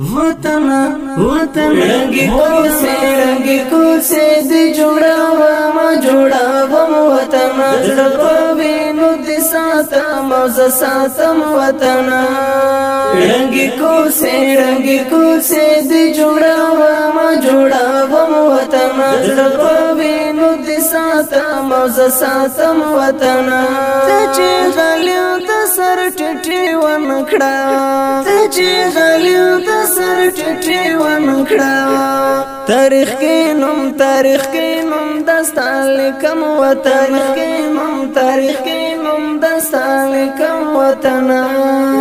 وطن وطن رنگی کوسه رنگی کوسه دی جوړاو ما جوړاو وطن زړه وینو د ساتم ز ساتم وطن رنگی کوسه رنگی کوسه دی جوړاو ما جوړاو وطن زړه وینو د ساتم ز ساتم وطن ته چې غلیو د سر ټټي ونکړه ته چې غلیو د سر ټټي ونکړه تاریخ کې نوم تاریخ کې نوم داستان لیکم وطن کې نوم تاریخ کې نوم داستان لیکم وطن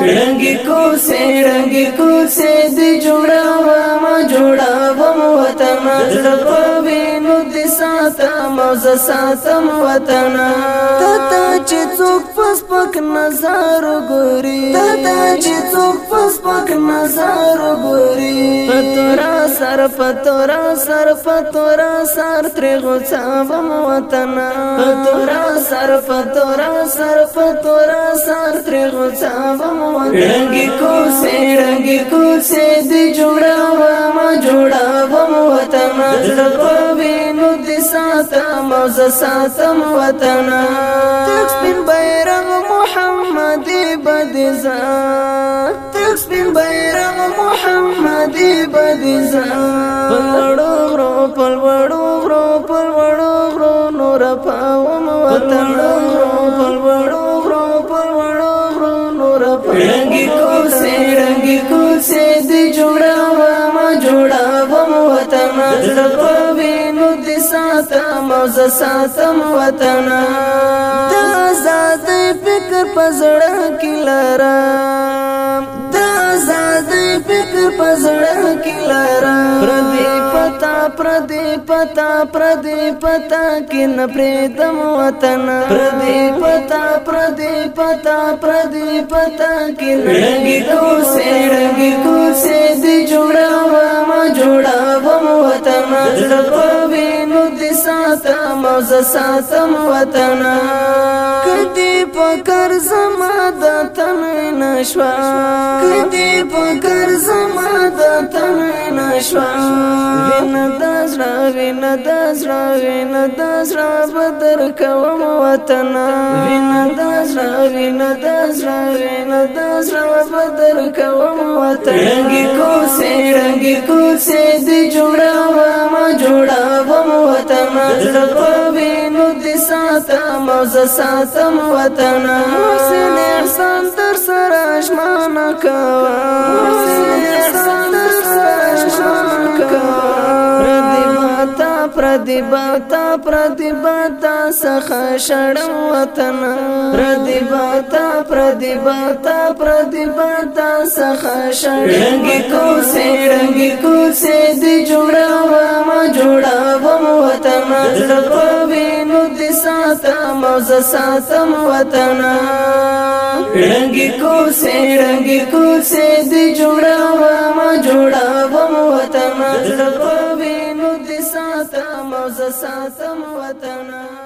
رنگي کو سه رنگي کو سه دې جوړاوا ما جوړاوم وطن زړه نو دې ساتم او ز ساتم وطن ته چې څوک نظر ګوري تا ته چې څوک پس پک نظر ګوري پتورا سر پتورا سر پتورا سر تر غصابم وطن پتورا سر پتورا سر پتورا سر تر غصابم وطن رنگي کو سي رنگي کو سي دي جوړا ما جوړا وم وطن ساتم او ز ساتم وطن تک سپین بیرغ محمدی بدزا تک سپین بیرغ محمدی بدزا پلوړو غرو پلوړو غرو پلوړو غرو نور پاوم وطن پلوړو غرو پلوړو غرو نور پاوم رنگي کوسه رنگي کوسه او ز ساتم وطن د آزاد فکر پزړه کی لرم د آزاد فکر پزړه کی لرم پردی پتا پردی پتا پردی پتا کی نه پریدم وطن پردی پتا پردی پتا پردی پتا کی نه لګي کو سه لګي کو سه دی جوړ موز ساتم وطن کدی پکر زما د تن نشوا کدی پکر زما د تن نشوا وین دزرا وین دزرا وین دزرا بدر کوم وطن وین دزرا وین دزرا وین دزرا بدر کوم وطن پوینو د ساتم او ز ساتم وطن حسین احسان تر سره اشمان کوا حسین احسان تر سره اشمان کوا پردیباتا پردیباتا سخه شړم وطن پردیباتا پردیباتا پردیباتا سخه شړم رنگ کو سي رنگ کو سي دي جوړاو ز ساتم وطن رنگی کوسه رنگی کوسه دی جوړاو ما جوړاو وطن زړه په وینو دي ساتم ز ساتم وطن